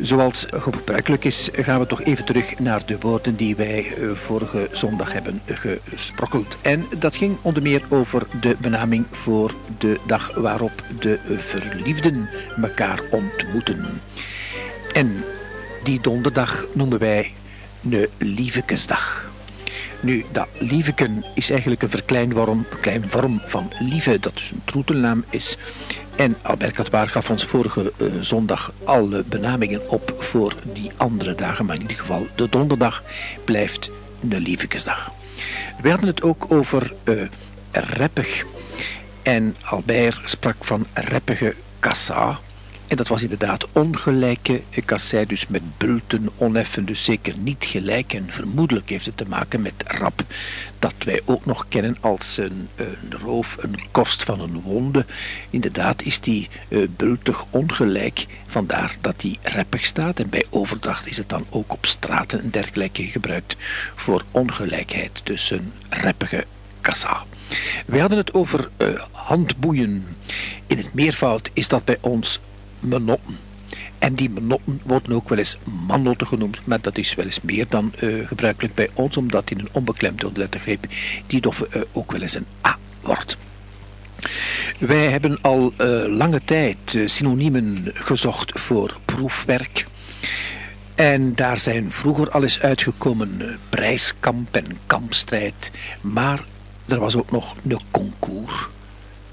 Zoals gebruikelijk is, gaan we toch even terug naar de woorden die wij eh, vorige zondag hebben gesprokkeld. En dat ging onder meer over de benaming voor de dag waarop de verliefden elkaar ontmoeten. En die donderdag noemen wij de Lievekesdag. Nu, dat lieveken is eigenlijk een verkleinvorm, een klein vorm van lieve, dat dus een troetelnaam is. En Albert Katwaar gaf ons vorige uh, zondag alle benamingen op voor die andere dagen, maar in ieder geval de donderdag blijft de lievekesdag. We hadden het ook over uh, reppig. En Albert sprak van reppige kassa. En dat was inderdaad ongelijke kassei, dus met bulten, oneffen, dus zeker niet gelijk. En vermoedelijk heeft het te maken met rap, dat wij ook nog kennen als een, een roof, een korst van een wonde. Inderdaad is die uh, bultig ongelijk, vandaar dat die reppig staat. En bij overdracht is het dan ook op straten en dergelijke gebruikt voor ongelijkheid, dus een reppige kassa. We hadden het over uh, handboeien. In het meervoud is dat bij ons menotten. En die menotten worden ook wel eens mannotten genoemd, maar dat is wel eens meer dan uh, gebruikelijk bij ons, omdat in een onbeklemde lettergreep die doffe uh, ook wel eens een A wordt. Wij hebben al uh, lange tijd synoniemen gezocht voor proefwerk. En daar zijn vroeger al eens uitgekomen prijskamp en kampstrijd, maar er was ook nog een concours.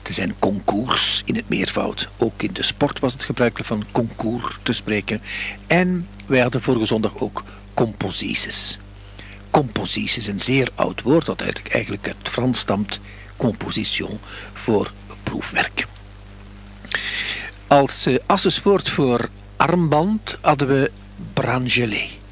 Er zijn concours in het meervoud. Ook in de sport was het gebruikelijk van concours te spreken. En wij hadden vorige zondag ook composities. Composities is een zeer oud woord dat eigenlijk uit Frans stamt. Composition voor proefwerk. Als uh, voor armband hadden we brangelet.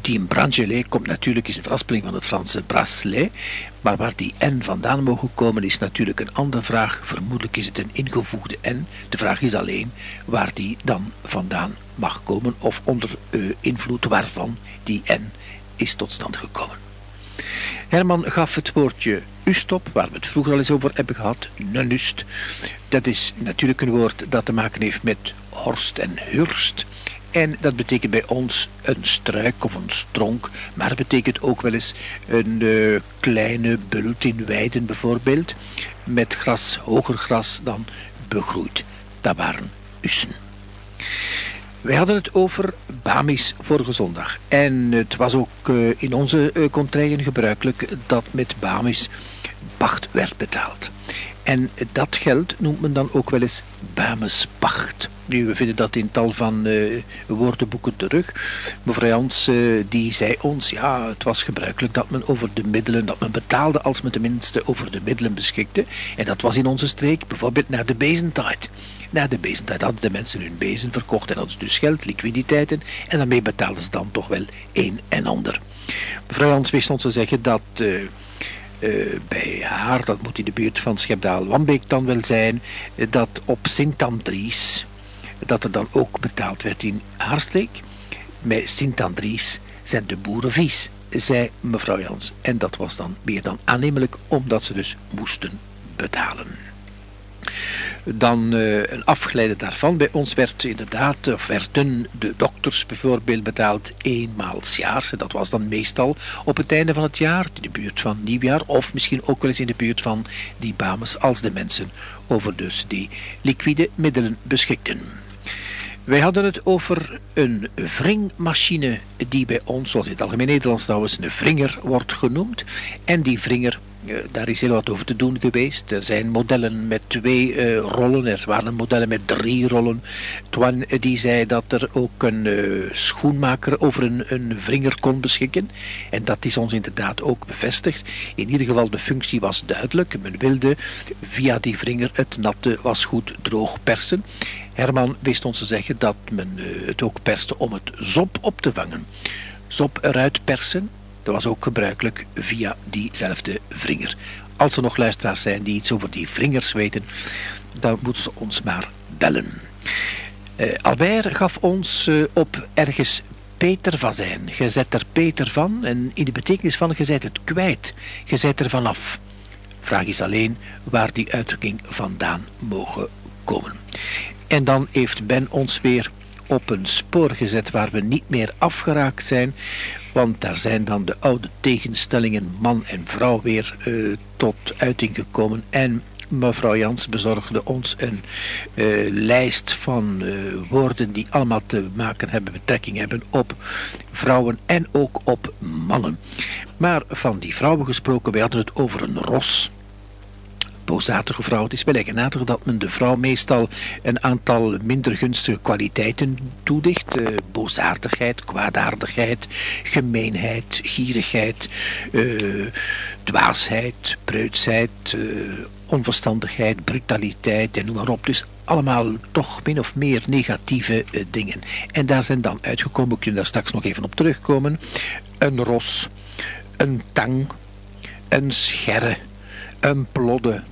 Die brangelet komt natuurlijk is een veraspeling van het Franse bracelet, maar waar die N vandaan mogen komen is natuurlijk een andere vraag. Vermoedelijk is het een ingevoegde N. De vraag is alleen waar die dan vandaan mag komen of onder uh, invloed waarvan die N is tot stand gekomen. Herman gaf het woordje ustop, waar we het vroeger al eens over hebben gehad, nunust. Dat is natuurlijk een woord dat te maken heeft met horst en hurst. En dat betekent bij ons een struik of een stronk, maar het betekent ook wel eens een uh, kleine bult in weiden bijvoorbeeld, met gras, hoger gras dan begroeid. Dat waren ussen. Wij hadden het over Bamis vorige zondag. En het was ook uh, in onze uh, contraien gebruikelijk dat met Bamis pacht werd betaald. En dat geld noemt men dan ook wel eens Bamespacht. We vinden dat in tal van uh, woordenboeken terug. Mevrouw Jans, uh, die zei ons, ja, het was gebruikelijk dat men over de middelen, dat men betaalde als men tenminste over de middelen beschikte. En dat was in onze streek bijvoorbeeld naar de bezentijd. Na de bezentijd hadden de mensen hun bezen verkocht en hadden ze dus geld, liquiditeiten. En daarmee betaalden ze dan toch wel een en ander. Mevrouw Jans wist ons te zeggen dat... Uh, bij haar, dat moet in de buurt van Schepdaal-Wambeek dan wel zijn, dat op Sint-Andries, dat er dan ook betaald werd in haar streek. Met Sint-Andries zijn de boeren vies, zei mevrouw Jans. En dat was dan meer dan aannemelijk, omdat ze dus moesten betalen. Dan uh, een afgeleide daarvan. Bij ons werd inderdaad, of werden de dokters bijvoorbeeld betaald eenmaal jaars. Dat was dan meestal op het einde van het jaar, in de buurt van nieuwjaar, of misschien ook wel eens in de buurt van die bames, als de mensen over dus die liquide middelen beschikten. Wij hadden het over een wringmachine die bij ons, zoals in het algemeen Nederlands trouwens, een wringer wordt genoemd. En die wringer daar is heel wat over te doen geweest. Er zijn modellen met twee uh, rollen, er waren modellen met drie rollen. Twan uh, die zei dat er ook een schoenmaker over een, een wringer kon beschikken. En dat is ons inderdaad ook bevestigd. In ieder geval de functie was duidelijk. Men wilde via die wringer het natte wasgoed droog persen. Herman wist ons te zeggen dat men het ook perste om het zop op te vangen. Zop eruit persen, dat was ook gebruikelijk via diezelfde wringer. Als er nog luisteraars zijn die iets over die wringers weten, dan moeten ze ons maar bellen. Uh, Albert gaf ons uh, op ergens Peter van zijn. Je zet er Peter van en in de betekenis van je zet het kwijt. Je zet er vanaf. Vraag is alleen waar die uitdrukking vandaan mogen komen. En dan heeft Ben ons weer op een spoor gezet waar we niet meer afgeraakt zijn. Want daar zijn dan de oude tegenstellingen man en vrouw weer uh, tot uiting gekomen. En mevrouw Jans bezorgde ons een uh, lijst van uh, woorden die allemaal te maken hebben, betrekking hebben op vrouwen en ook op mannen. Maar van die vrouwen gesproken, wij hadden het over een ros Het is wel eigenaardig dat men de vrouw meestal een aantal minder gunstige kwaliteiten toedicht. Uh, boosaardigheid, kwaadaardigheid, gemeenheid, gierigheid, uh, dwaasheid, preutsheid, uh, onverstandigheid, brutaliteit en noem maar op. Dus allemaal toch min of meer negatieve dingen. En daar zijn dan uitgekomen, ik kan daar straks nog even op terugkomen, een ros, een tang, een scherre, een plodde,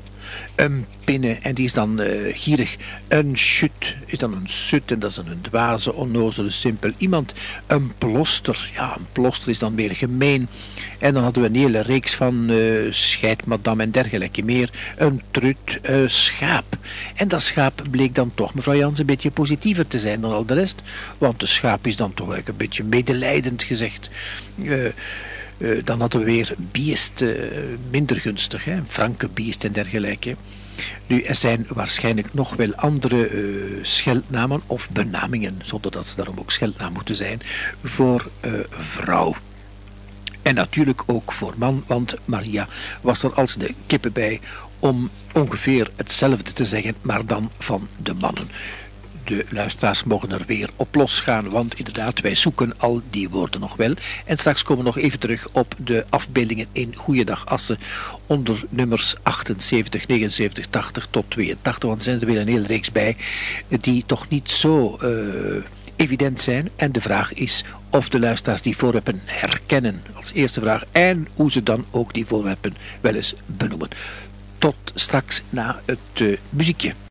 een pinne en die is dan uh, gierig. Een chut is dan een sut en dat is dan een dwaze, onnozele, simpel iemand. Een ploster, ja, een ploster is dan weer gemeen. En dan hadden we een hele reeks van uh, scheidmadam en dergelijke meer. Een trut, uh, schaap. En dat schaap bleek dan toch, mevrouw Jans, een beetje positiever te zijn dan al de rest. Want de schaap is dan toch eigenlijk een beetje medelijdend gezegd. Uh, dan hadden we weer biest, uh, minder gunstig, hè? franke biest en dergelijke. Nu, er zijn waarschijnlijk nog wel andere uh, scheldnamen of benamingen, zonder dat ze daarom ook scheldnaam moeten zijn, voor vrouw. En natuurlijk ook voor man, want Maria was er als de kippen bij om ongeveer hetzelfde te zeggen, maar dan van de mannen de luisteraars mogen er weer op losgaan, want inderdaad, wij zoeken al die woorden nog wel. En straks komen we nog even terug op de afbeeldingen in Goeiedag Assen onder nummers 78, 79, 80 tot 82, want er zijn er weer een hele reeks bij die toch niet zo uh, evident zijn. En de vraag is of de luisteraars die voorwerpen herkennen als eerste vraag en hoe ze dan ook die voorwerpen wel eens benoemen. Tot straks na het uh, muziekje.